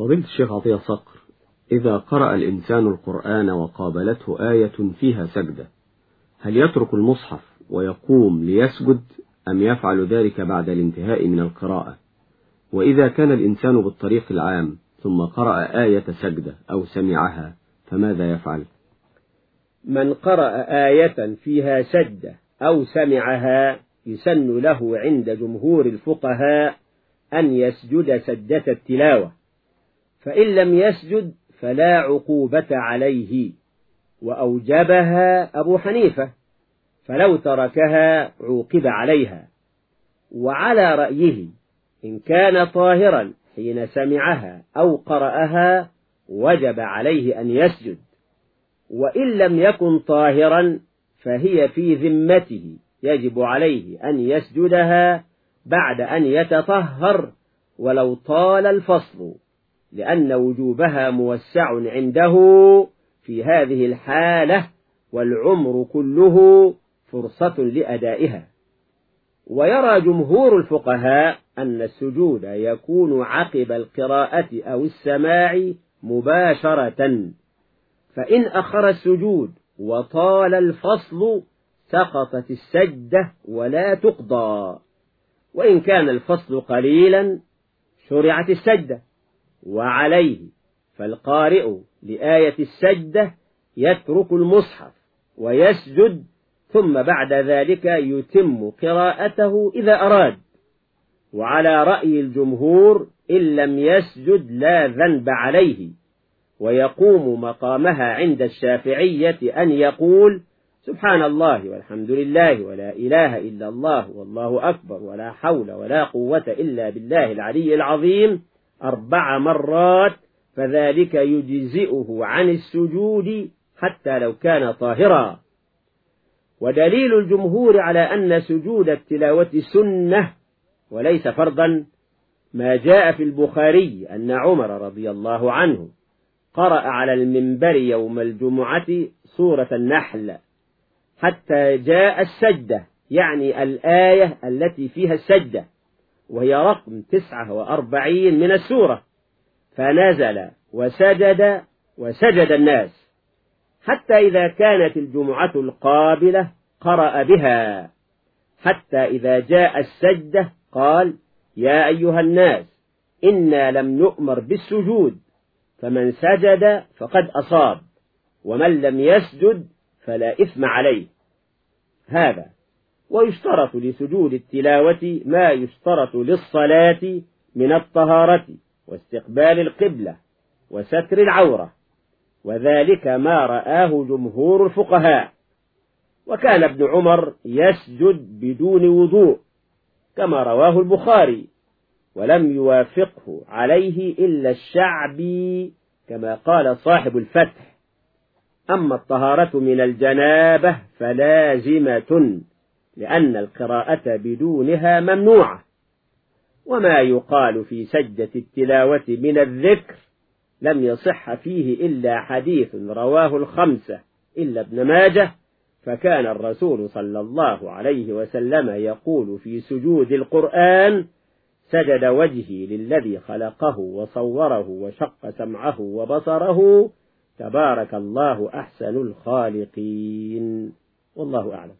فضيلة الشيخ عطية صقر إذا قرأ الإنسان القرآن وقابلته آية فيها سجدة هل يترك المصحف ويقوم ليسجد أم يفعل ذلك بعد الانتهاء من القراءة؟ وإذا كان الإنسان بالطريق العام ثم قرأ آية سجدة أو سمعها فماذا يفعل؟ من قرأ آية فيها سجدة أو سمعها يسن له عند جمهور الفقهاء أن يسجد سجدة التلاوة. فإن لم يسجد فلا عقوبة عليه. وأوجبها أبو حنيفة فلو تركها عوقب عليها. وعلى رأيه إن كان طاهرا حين سمعها أو قرأها وجب عليه أن يسجد. وإن لم يكن طاهرا فهي في ذمته يجب عليه أن يسجدها بعد أن يتطهر ولو طال الفصل. لأن وجوبها موسع عنده في هذه الحالة والعمر كله فرصة لأدائها. ويرى جمهور الفقهاء أن السجود يكون عقب القراءة أو السماع مباشرة. فإن أخر السجود وطال الفصل سقطت السجدة ولا تقضى. وإن كان الفصل قليلا شرعت السجدة. وعليه فالقارئ لآية السجدة يترك المصحف ويسجد ثم بعد ذلك يتم قراءته إذا أراد. وعلى رأي الجمهور إن لم يسجد لا ذنب عليه. ويقوم مقامها عند الشافعية أن يقول سبحان الله والحمد لله ولا إله إلا الله والله أكبر ولا حول ولا قوة إلا بالله العلي العظيم. أربع مرات فذلك يجزئه عن السجود حتى لو كان طاهرا. ودليل الجمهور على أن سجود التلاوة سنة وليس فرضا ما جاء في البخاري أن عمر رضي الله عنه قرأ على المنبر يوم الجمعة سورة النحل حتى جاء السجدة يعني الآية التي فيها السجدة. وهي رقم تسعة وأربعين من السورة. فنزل وسجد وسجد الناس. حتى إذا كانت الجمعة القابلة قرأ بها. حتى إذا جاء السجدة قال يا أيها الناس إنا لم نؤمر بالسجود. فمن سجد فقد أصاب ومن لم يسجد فلا إثم عليه. هذا ويشترط لسجود التلاوة ما يشترط للصلاة من الطهارة واستقبال القبلة وستر العورة وذلك ما رآه جمهور الفقهاء. وكان ابن عمر يسجد بدون وضوء كما رواه البخاري ولم يوافقه عليه إلا الشعبي كما قال صاحب الفتح. أما الطهارة من الجنابة فلازمة. لأن القراءة بدونها ممنوعة. وما يقال في سجدة التلاوة من الذكر لم يصح فيه إلا حديث رواه الخمسة إلا ابن ماجه فكان الرسول صلى الله عليه وسلم يقول في سجود القرآن سجد وجهي للذي خلقه وصوره وشق سمعه وبصره تبارك الله أحسن الخالقين. والله أعلم.